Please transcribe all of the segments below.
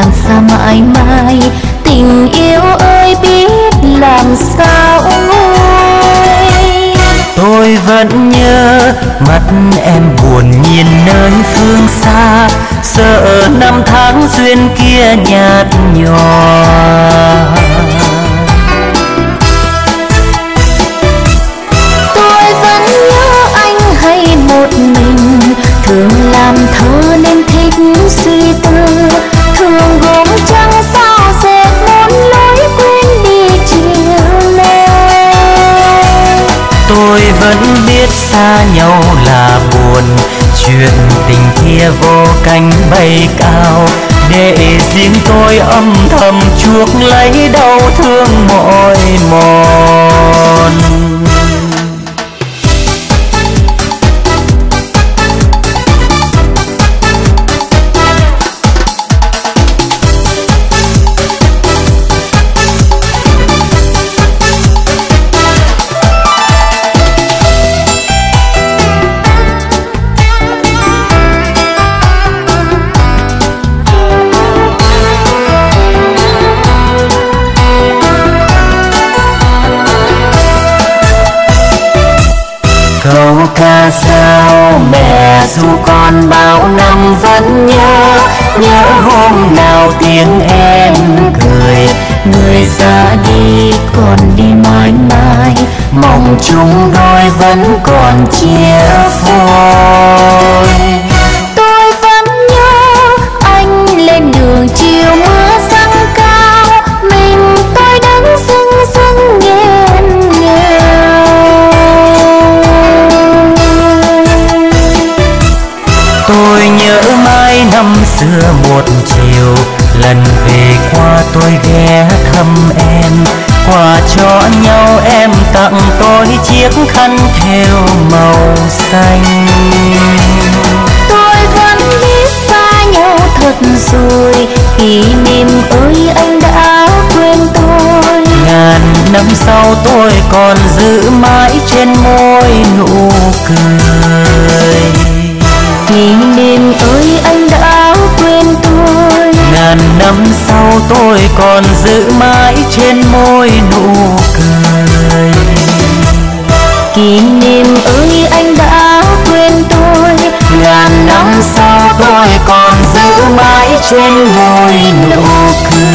làm xa mãi mãi? Tình yêu ơi, biết làm sao nguôi? Tôi vẫn nhớ mắt em buồn nhìn nơi phương xa. Sợ năm tháng duyên kia nhạt nhòa. Xa nhau là buồn, chuyện tình kia vô cánh bay cao. Để riêng tôi âm thầm chuộc lấy đau thương mỏi mòn nhớ hôm nào tiếng em cười. Người ra đi còn đi mãi mãi. Mong chúng đôi vẫn còn chia phôi. Tôi ghé thăm em quà cho nhau em tặng tôi chiếc khăn thêu màu xanh. Tôi vẫn biết xa nhau thật rồi kỷ niệm ơi anh đã quên tôi. Ngàn năm sau tôi còn giữ mãi trên môi nụ cười. Kỷ niệm ơi anh đã ngàn năm sau tôi còn giữ mãi trên môi nụ cười. Kỷ niệm ơi anh đã quên tôi. Ngàn năm sau tôi còn giữ mãi trên môi nụ cười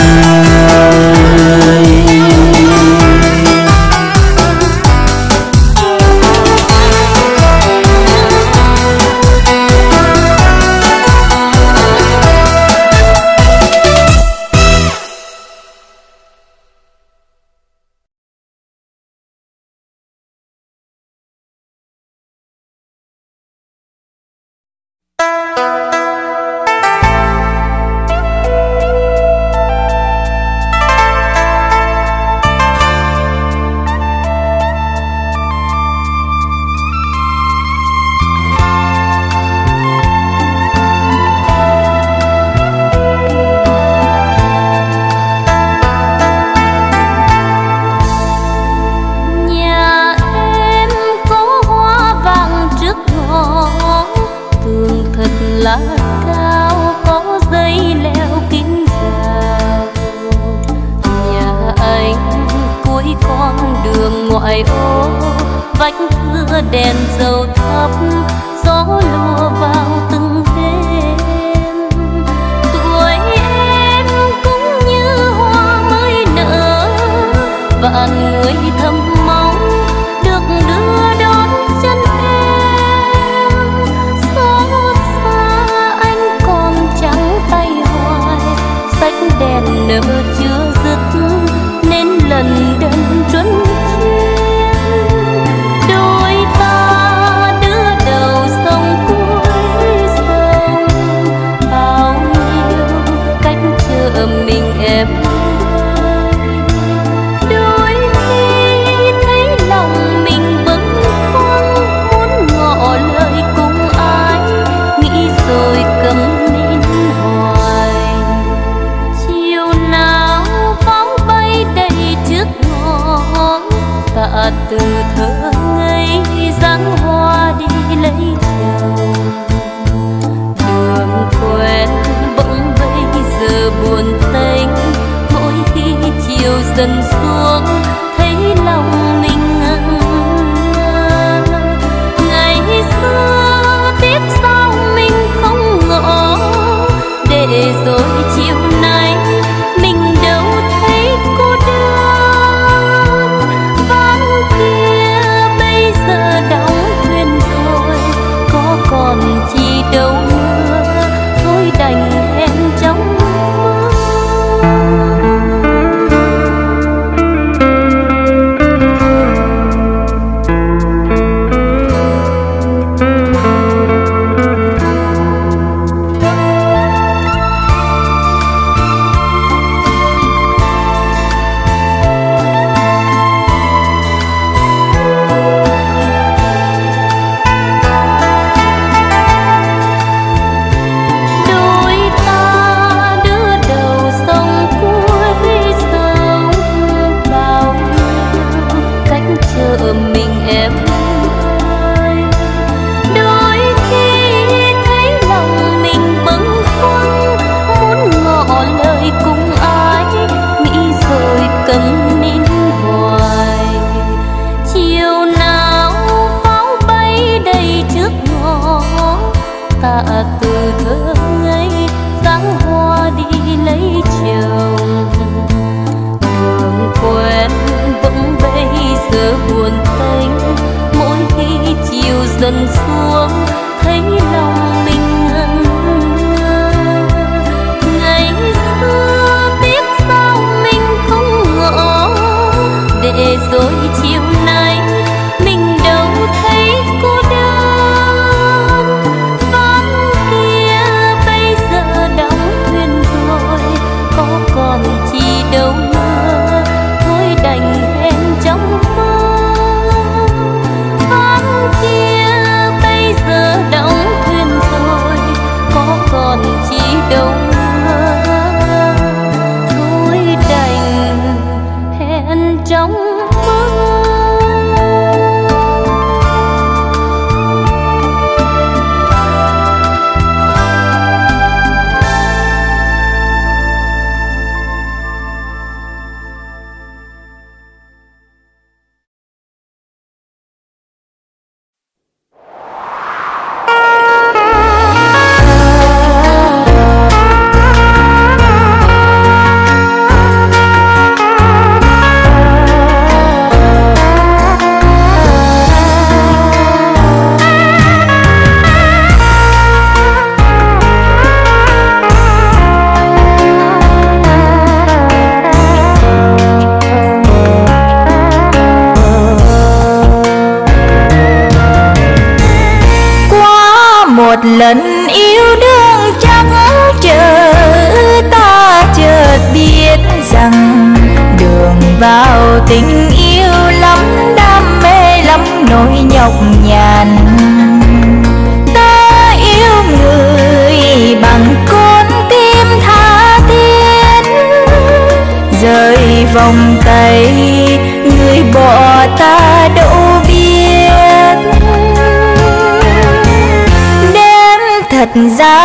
ra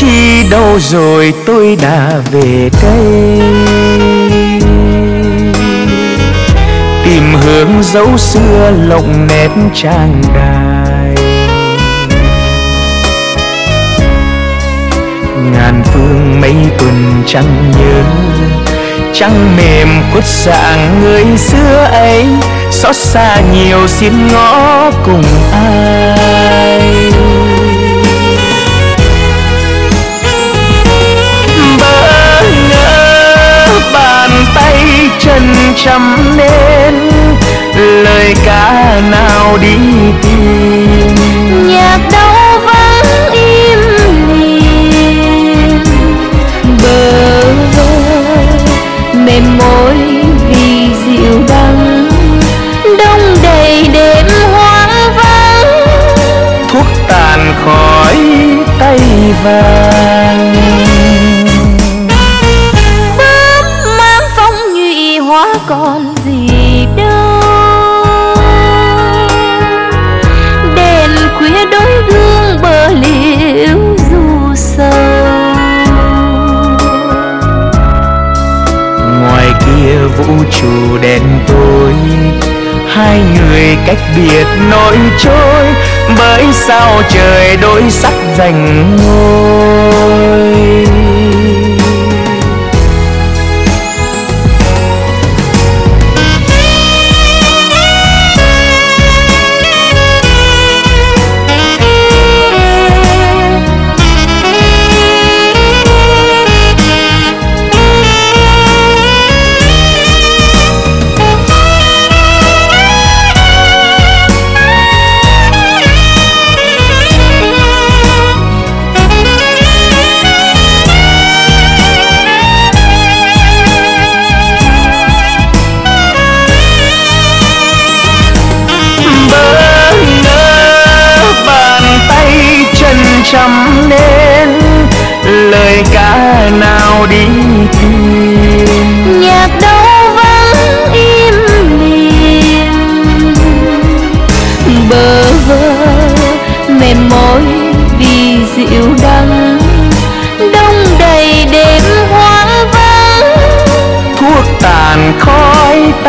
chi đâu rồi tôi đã về đây? Tìm hướng dấu xưa lộng nét trang đài. Ngàn phương mấy tuần chẳng nhớ, trăng mềm khuất dạng người xưa ấy, xót xa nhiều xin ngõ cùng ai. Chân chăm nên lời ca nào đi tìm. Nhạc đâu vắng im lìm bờ vơ mềm môi vì dịu đắng. Đông đầy đêm hoang vắng thuốc tàn khói tay vàng kia vũ trụ đen tối. Hai người cách biệt nỗi trôi, bởi sao trời đôi sắc dành ngôi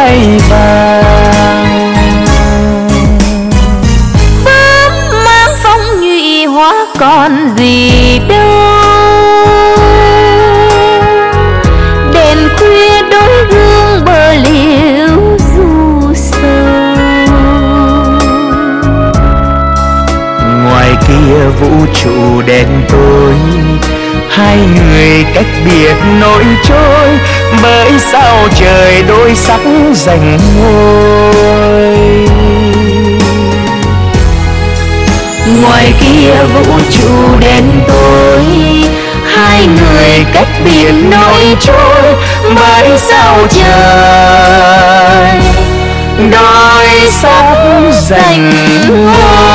tay vàng. Bướm mang phong nhụy hóa còn gì đâu. Đèn khuya đôi gương bờ liễu dù sâu ngoài kia vũ trụ đen tối hai người cách biệt nổi trôi bởi sao trời đôi sắc dành ngôi? Ngoài kia vũ trụ đen tối, hai người cách biệt nỗi trôi. Bởi sao trời đôi sắc dành ngôi?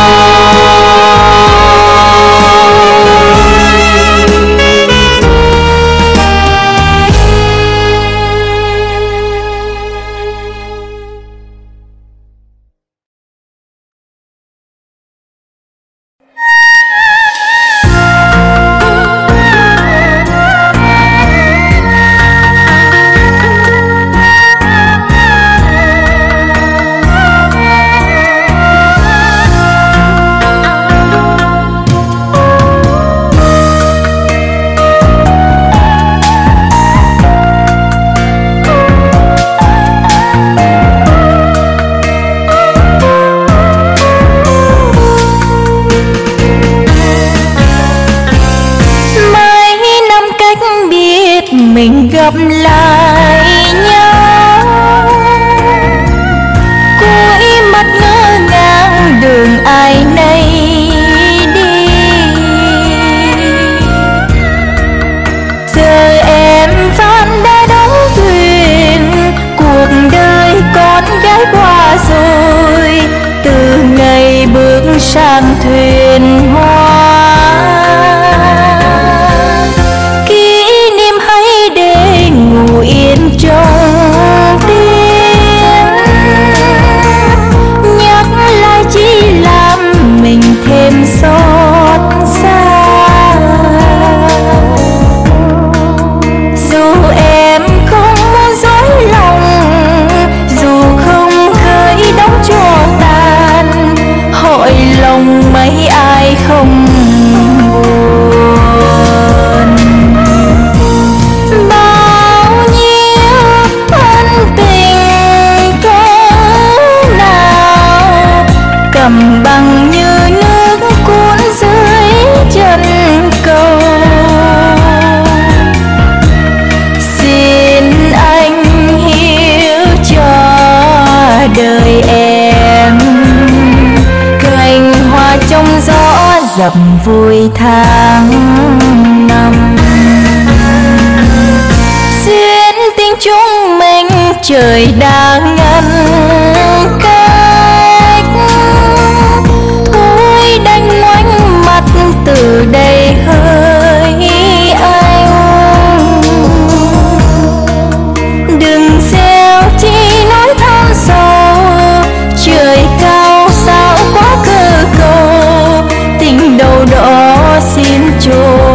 Vui tháng năm. Duyên tình chúng mình trời đã ngăn cách xin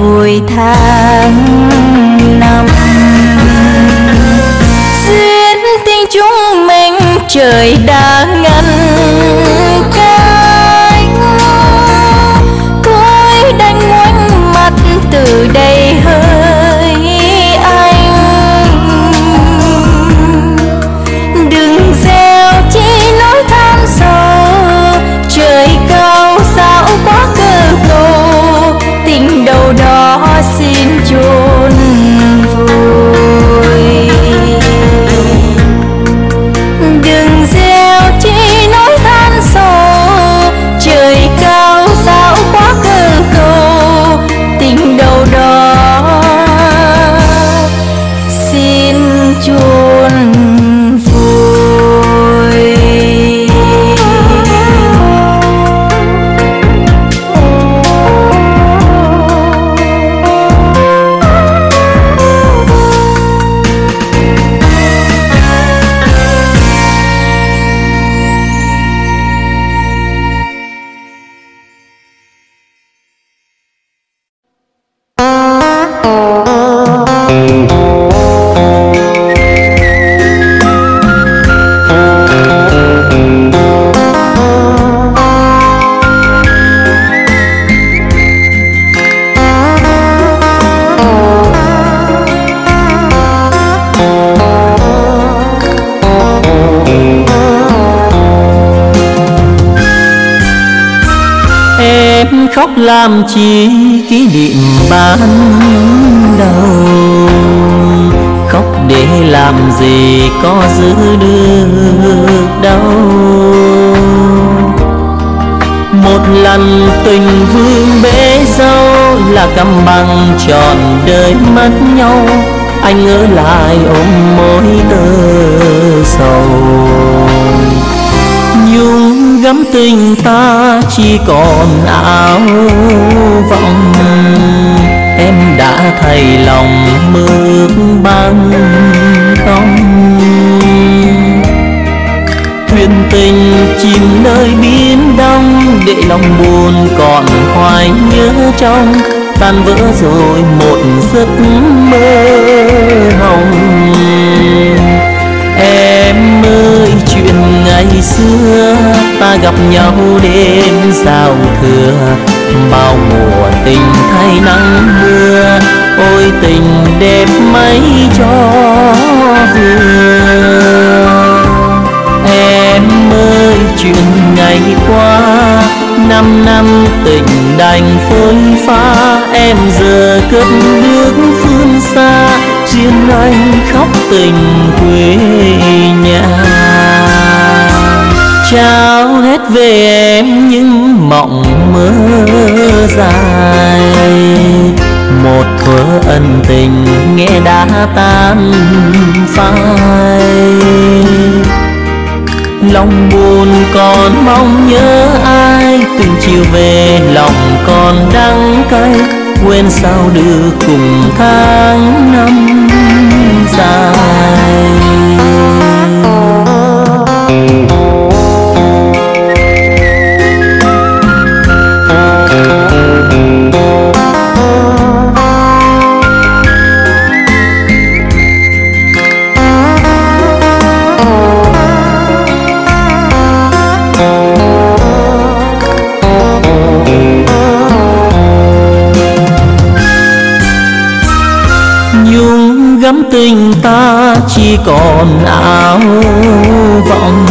vui tháng năm. Duyên tình chúng mình trời đã nhớ lại ôm mối tơ sầu. Nhung gấm tình ta chỉ còn áo vọng. Em đã thay lòng mướt băng không thuyền tình chìm nơi biển đông, để lòng buồn còn hoài nhớ trong tan vỡ rồi, một giấc mơ hồng. Em ơi, chuyện ngày xưa, ta gặp nhau đêm giao thừa. Bao mùa tình thay nắng mưa, Ôi tình đẹp mấy cho vừa. Chuyện ngày qua năm năm tình đành phôi pha, em giờ cất bước phương xa riêng anh khóc tình quê nhà. Trao hết về em những mộng mơ dài, một thuở ân tình nghe đã tan phai lòng buồn còn mong nhớ ai? Từng chiều về, lòng còn đắng cay. Quên sao được cùng tháng năm dài. Còn áo vọng.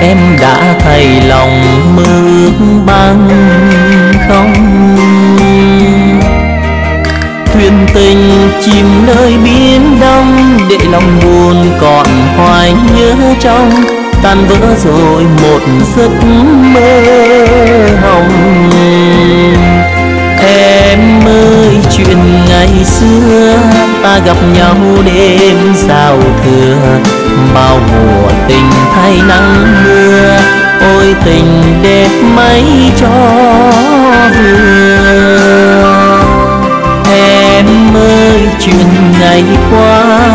Em đã thay lòng mưa băng không? Thuyền tình chìm nơi biển đông, để lòng buồn còn hoài nhớ trong. Tan vỡ rồi một giấc mơ hồng. Em ơi, chuyện ngày xưa ta gặp nhau đêm giao thừa, bao mùa tình thay nắng mưa, ôi tình đẹp mấy cho vừa. Em ơi, chuyện ngày qua,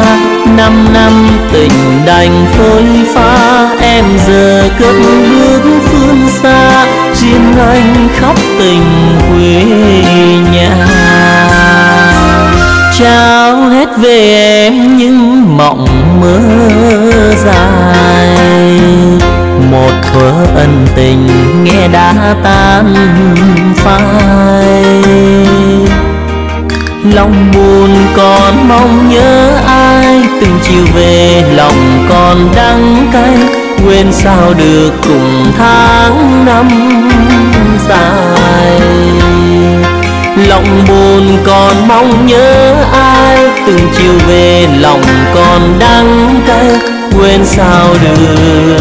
năm năm tình đành phôi pha, em giờ cất bước phương xa riêng anh khóc tình quê nhà trao hết về em những mộng mơ dài. Một thuở ân tình nghe đã tan phai. Lòng buồn còn mong nhớ ai, từng chiều về lòng còn đắng cay. Quên sao được cùng tháng năm dài lòng buồn còn mong nhớ ai? Từng chiều về lòng còn đắng cay, quên sao được?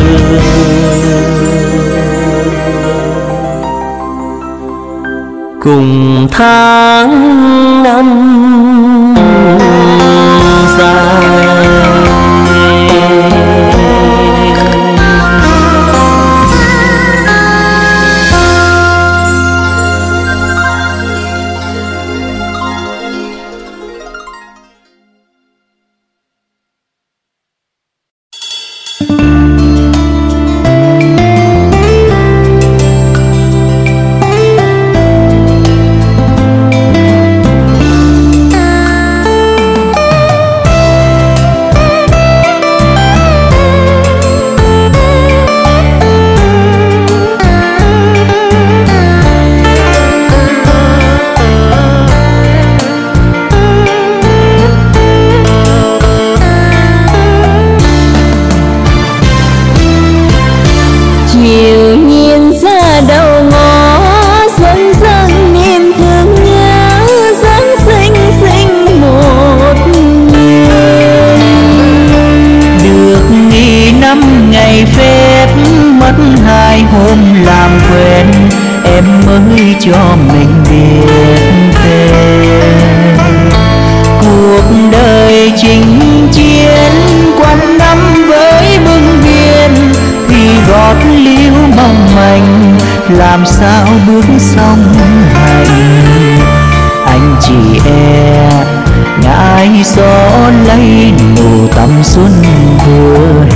Cùng tháng năm dài. lấy nụ tắm xuân vừa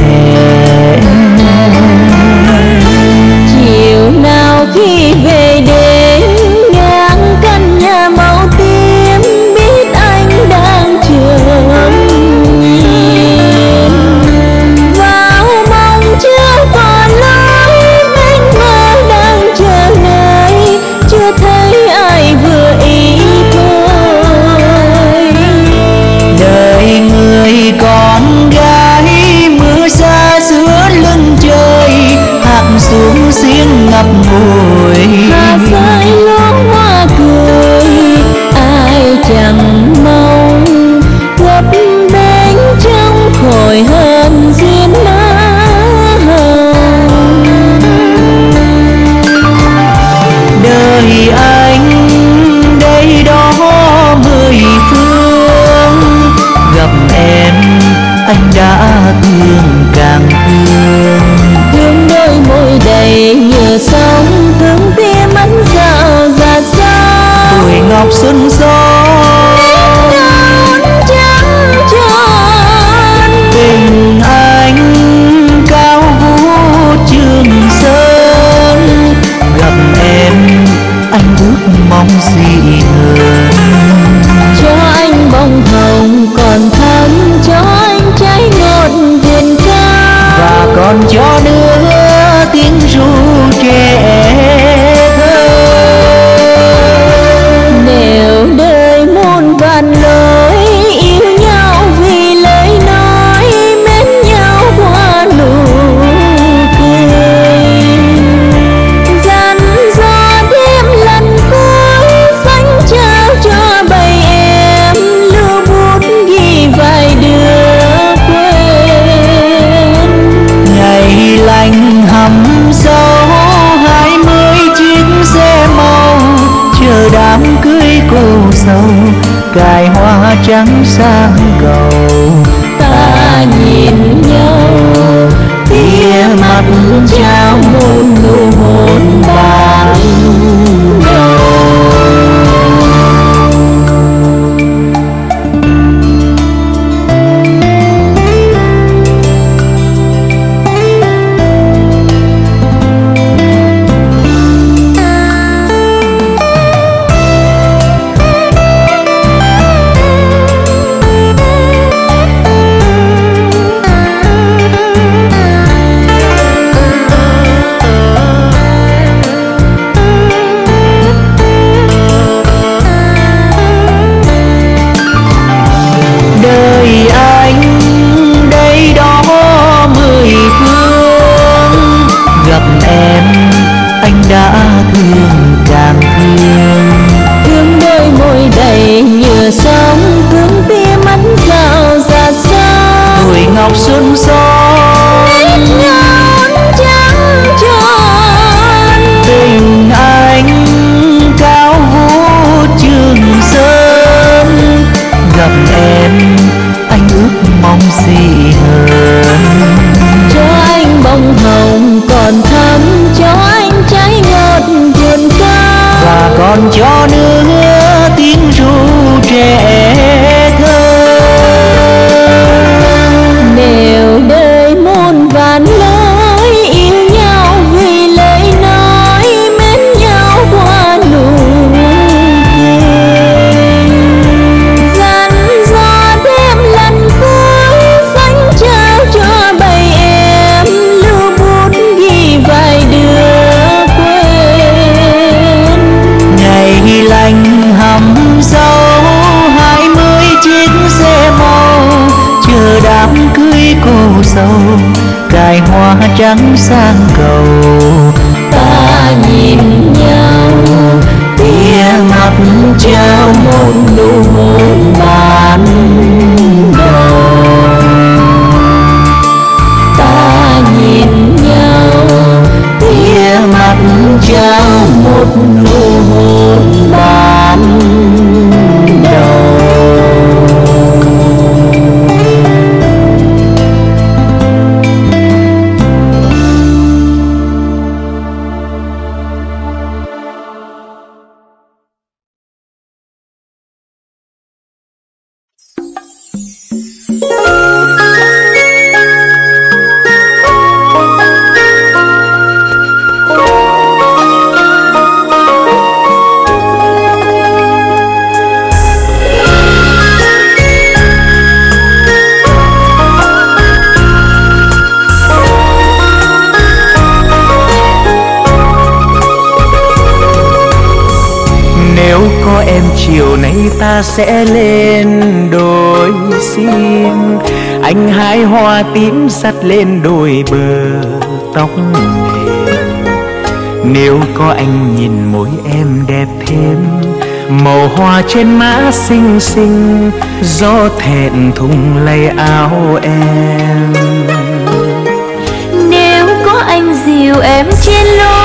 sâu, cài hoa trắng sang cầu ta nhìn nhau, tia mặt trao một nụ hôn bàn sẽ lên đồi xin. Anh hái hoa tím sắt lên đồi bờ tóc mềm. Nếu có anh nhìn môi em đẹp thêm, màu hoa trên má xinh xinh, gió thẹn thùng lay áo em. Nếu có anh dìu em trên lối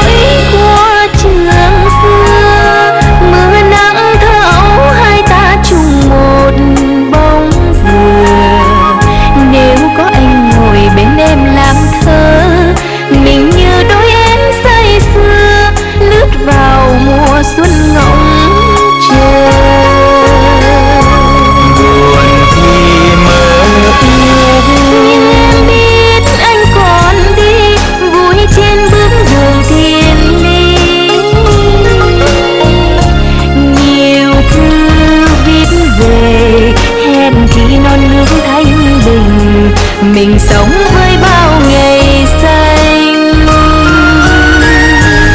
mình sống với bao ngày xanh.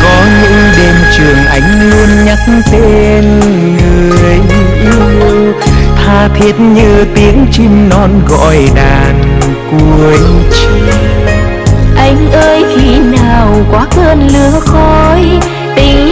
Có những đêm trường anh luôn nhắc tên người yêu. Tha thiết như tiếng chim non gọi đàn cuối chiều anh ơi khi nào quá cơn lửa khói tình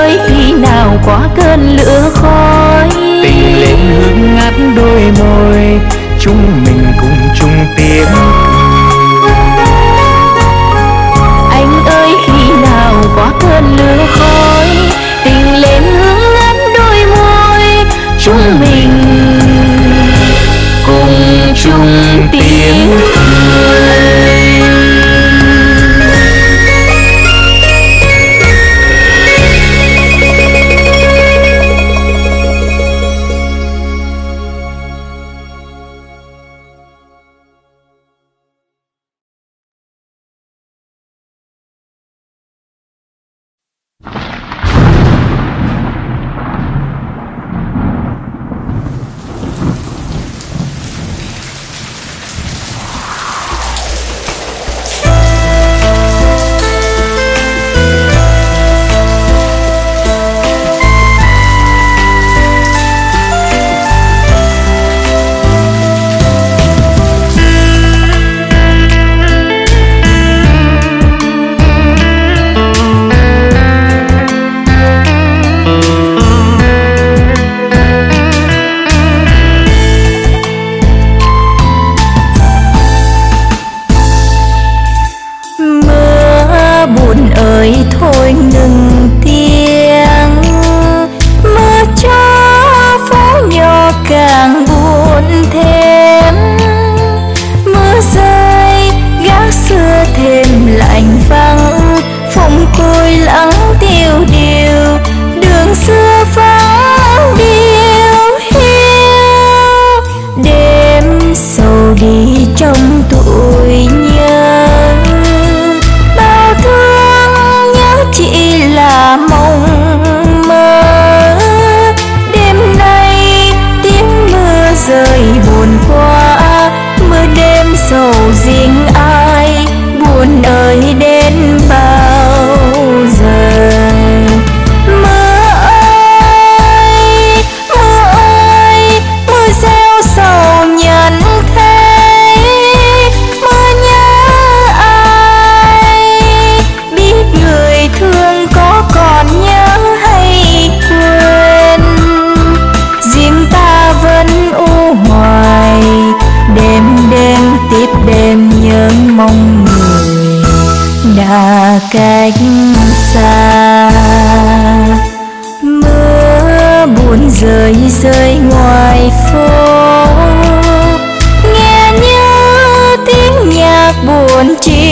qua cơn lửa khói. Tình lên hương ngát đôi môi chúng mình cùng chung tiếng. Anh ơi khi nào qua cơn lửa khói? Tình lên hương ngát đôi môi chúng mình cùng chung tiếng. cười mong đến kiếp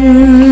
nhân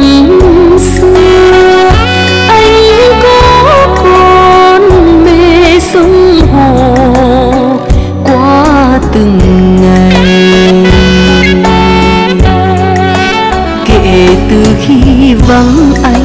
năm xưa, anh có con mê sông hồ qua từng ngày. Kể từ khi vắng anh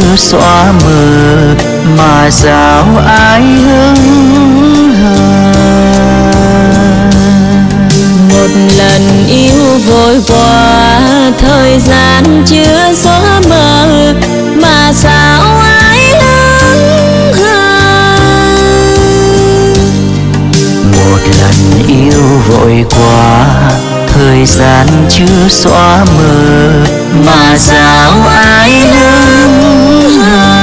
chưa xóa mờ mà sao ai hững hờ một lần yêu vội qua thời gian chưa xóa mờ mà sao ai hững hờ một lần yêu vội qua thời gian chưa xóa mờ mà sao ai hững love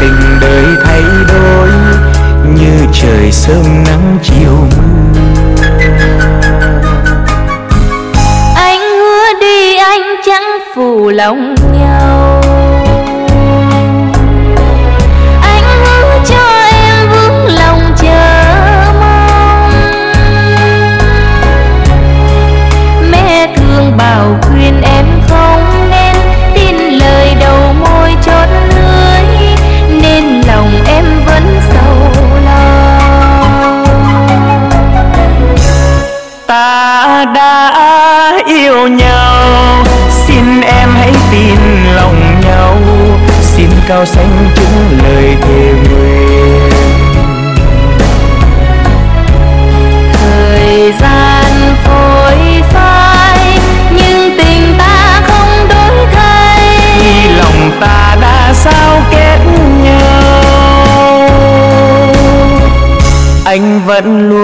tình đời thay đổi, như trời sớm nắng chiều mưa. Anh hứa đi anh chẳng phụ lòng sao sánh chứng lời thề nguyện? Thời gian phôi phai nhưng tình ta không đổi thay. Khi lòng ta đã sao kết nhau anh vẫn luôn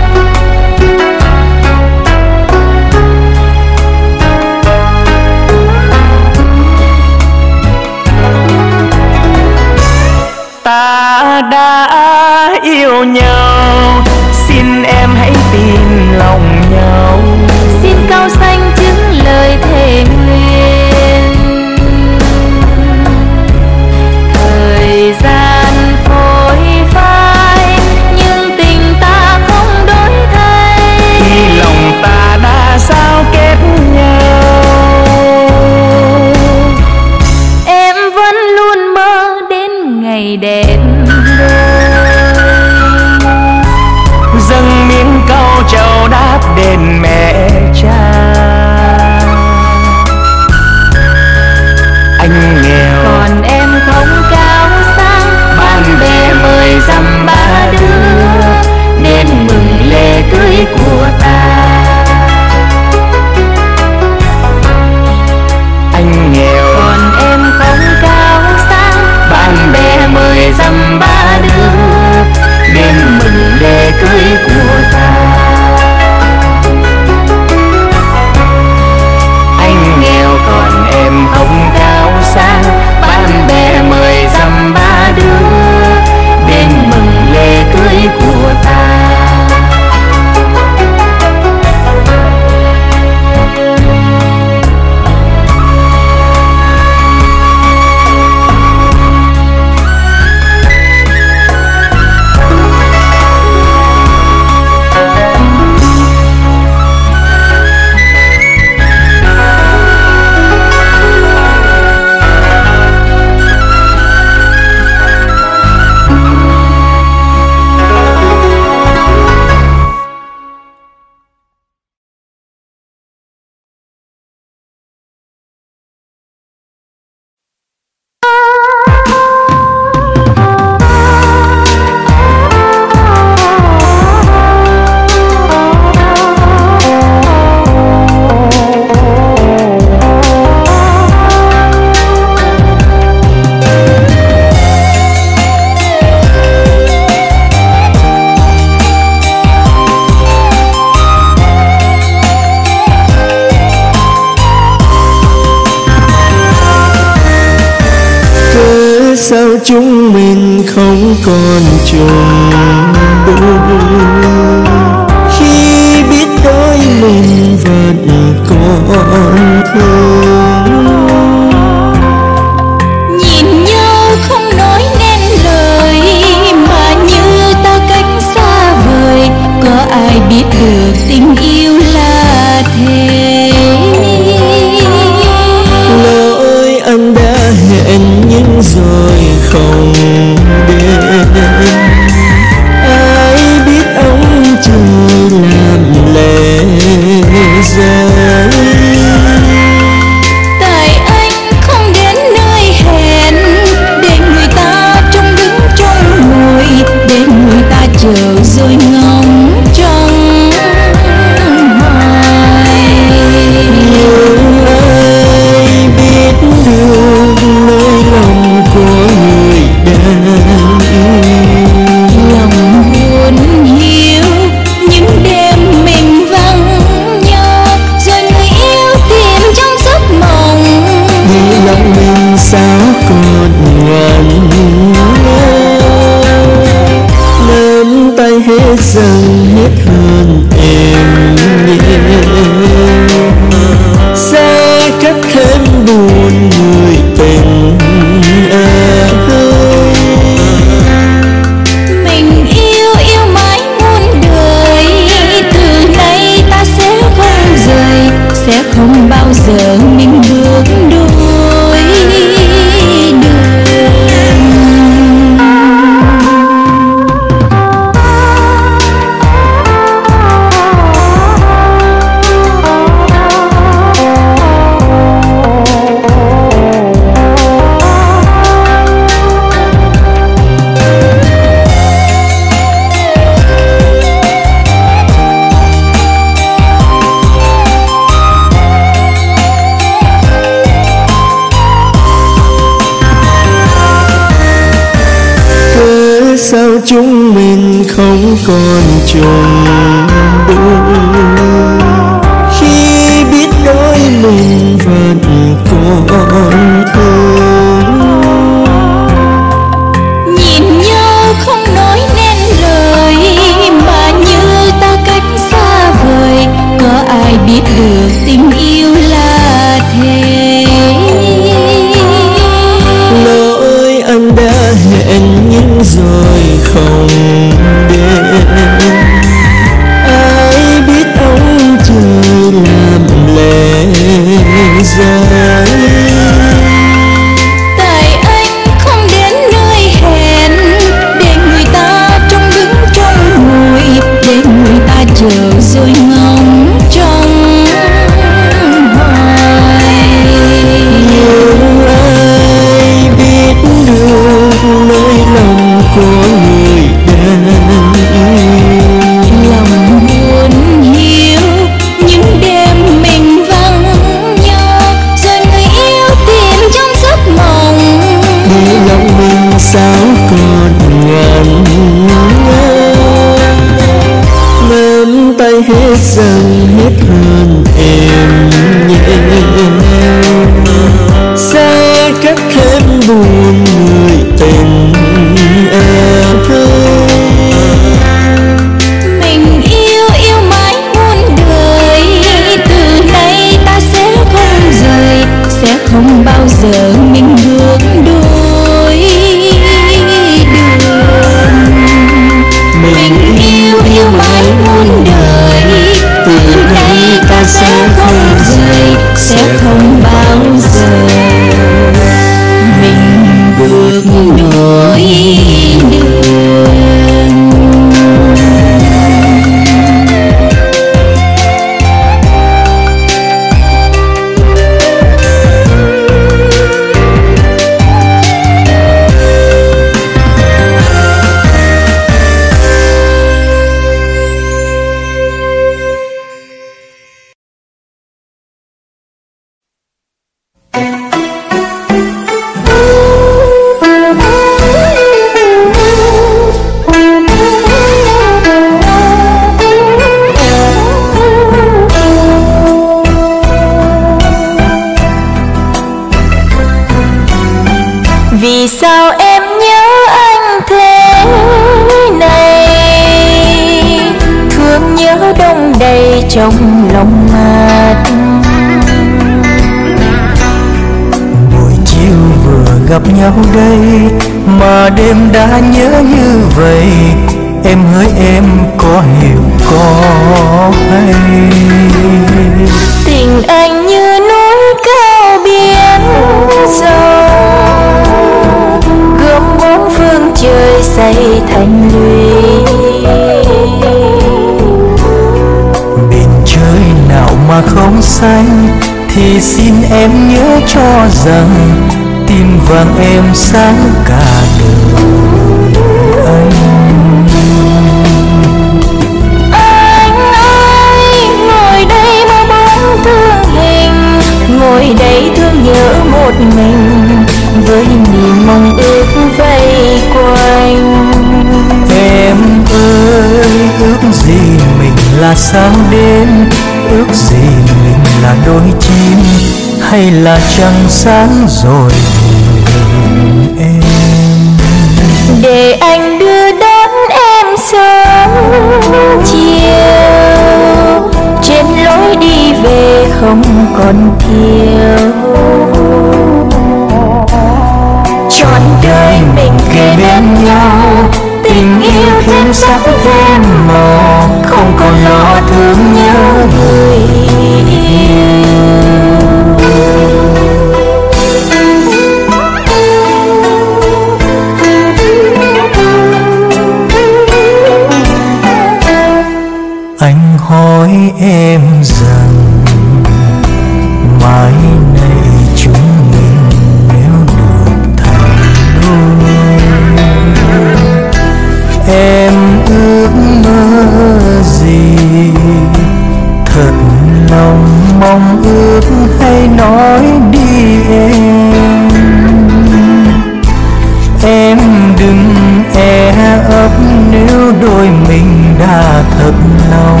đừng e ấp nếu đôi mình đã thật lòng.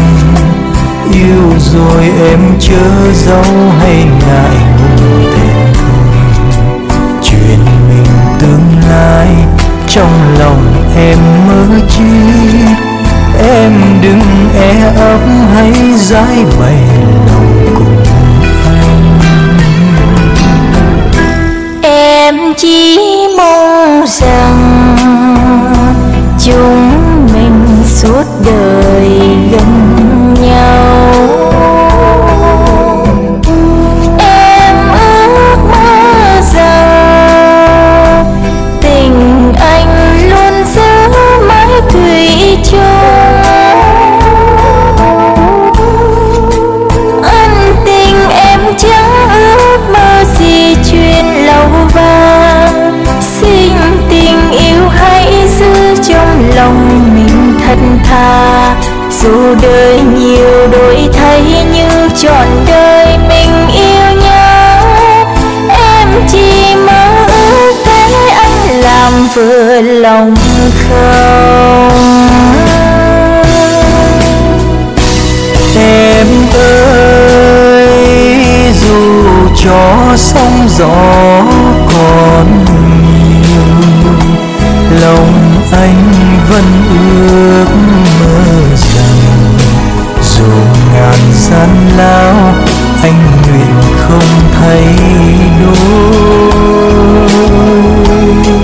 Yêu rồi em chớ giấu hay ngại ngùng thẹn thùng chuyện mình tương lai trong lòng em mơ chi? Em đừng e ấp hay dãi bày lòng cùng anh em chỉ mong rằng chúng mình suốt đời gần nhau. Xa dù đời nhiều đổi thay nhưng trọn đời mình yêu nhau. Em chỉ mơ ước thấy anh làm vừa lòng không. Em ơi, dù cho sóng gió còn nhiều, lòng anh vẫn ước mơ rằng dù ngàn gian lao anh nguyện không thay đổi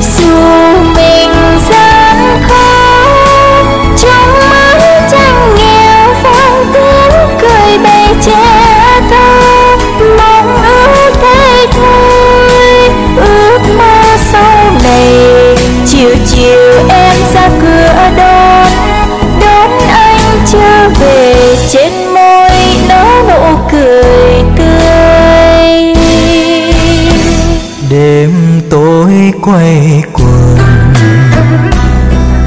dù quay quần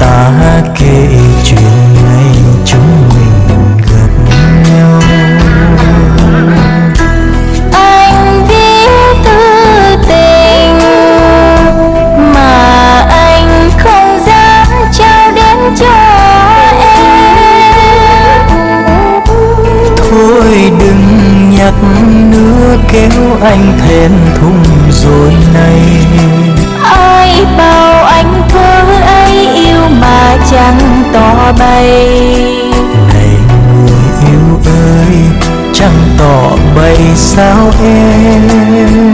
ta kể chuyện ngày chúng mình gặp nhau. Anh viết thư tình mà anh không dám trao đến cho em. Thôi đừng nhắc nữa kéo anh thẹn thùng rồi này chẳng tỏ bày này người yêu ơi tỏ bày sao em?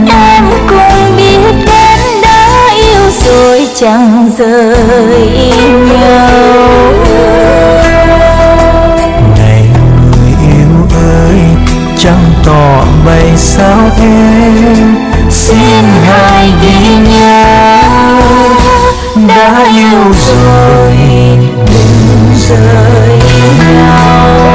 Em cũng biết em đã yêu rồi chẳng rời nhau. Này người yêu ơi chẳng tỏ bày sao em? Xin hãy ghi nhớ đã yêu rồi. Đừng rời nhau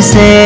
lên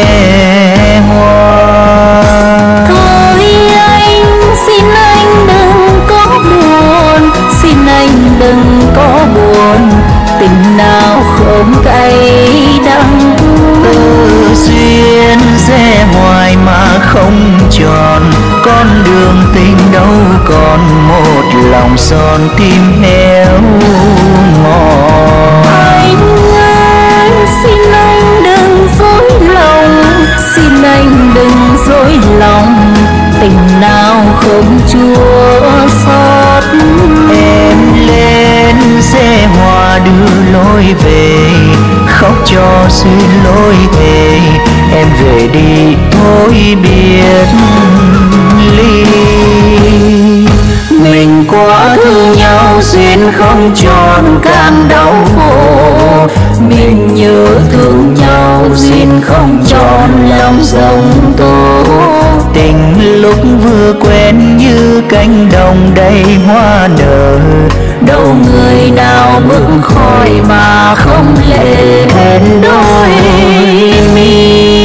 cánh đồng đầy hoa nở. Đâu người nào bước khỏi mà không lệ hẹn đôi. Mi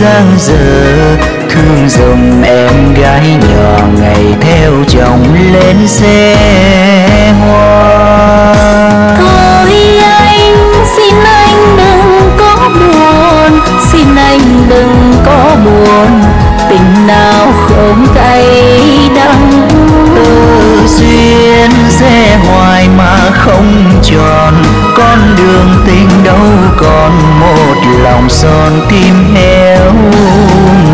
giang dở thương dùm em gái nhỏ ngày theo chồng lên xe hoa. Thôi anh xin anh đừng có buồn xin anh đừng có buồn. Tình nào không cay đắng. Tự duyên rẽ hoài mà không tròn con đường tình đâu còn một lòng son tim héo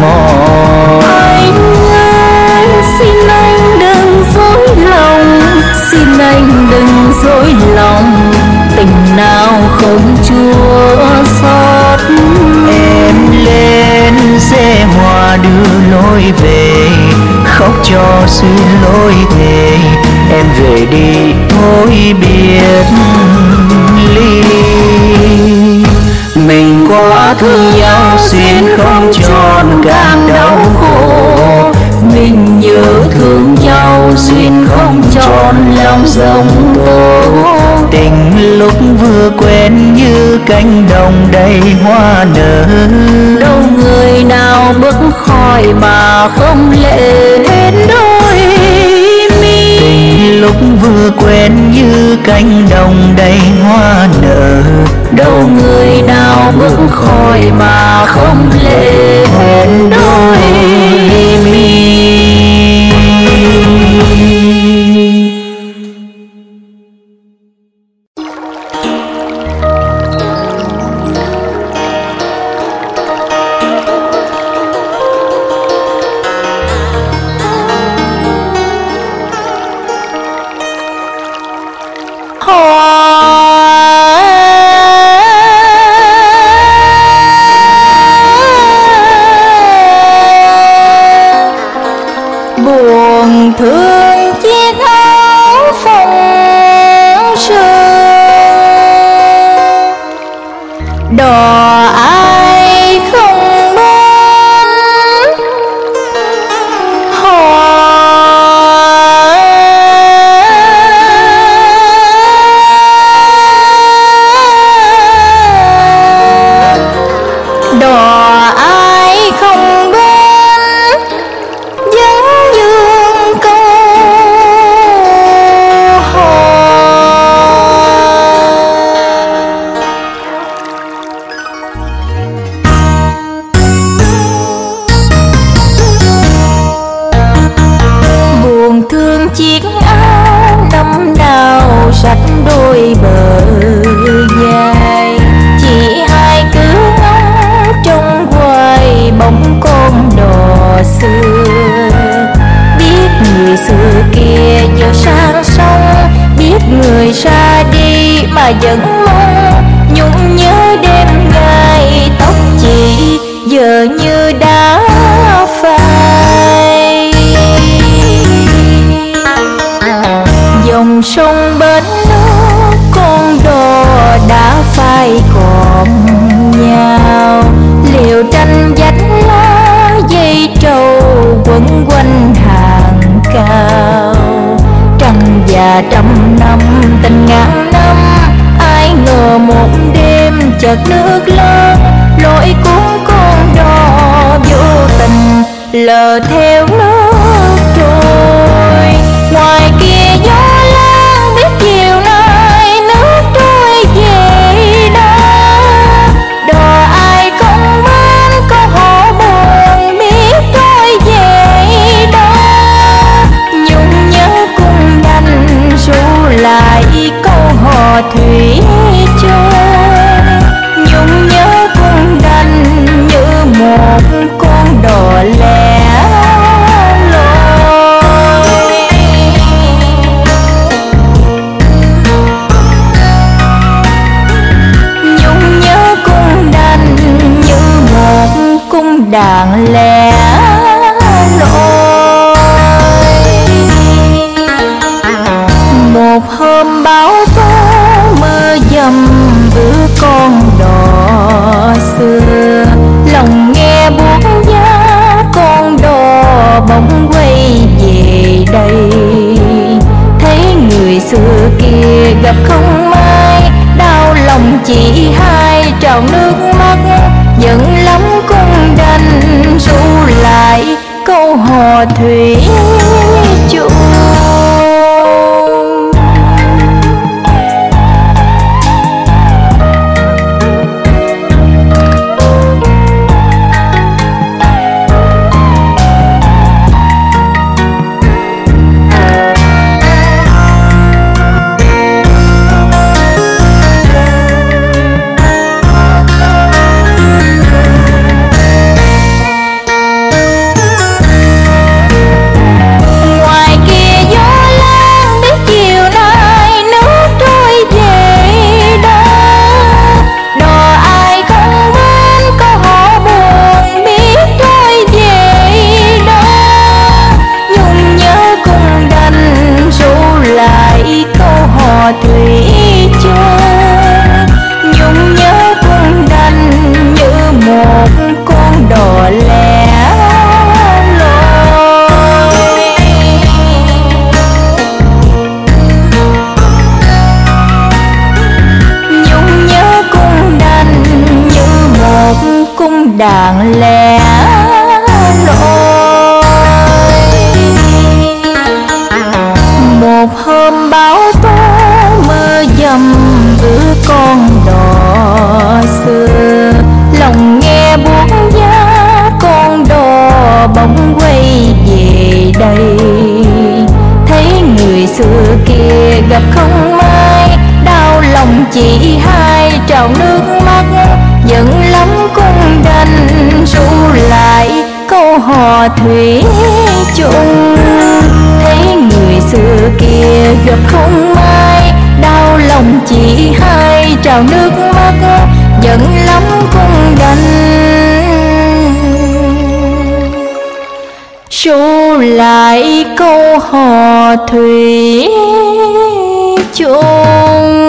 mòn. Anh ơi xin anh đừng dối lòng xin anh đừng dối lòng. Tình nào không chua xót. Em lên xe hoa đưa lối về khóc cho xin lỗi thề em về đi thôi biết ly mình quá thương nhau, xin không tròn càng đau khổ. Mình nhớ thương nhau, xin không tròn lòng rồng tố tình lúc vừa quen như cánh đồng đầy hoa nở. Đâu người nào bước khỏi mà không lệ đến đôi mi. Tình lúc quên như cánh đồng đầy hoa nở. Đâu người nào bước khỏi mà không lệ hẹn đôi. 退。Hồ thủy chung.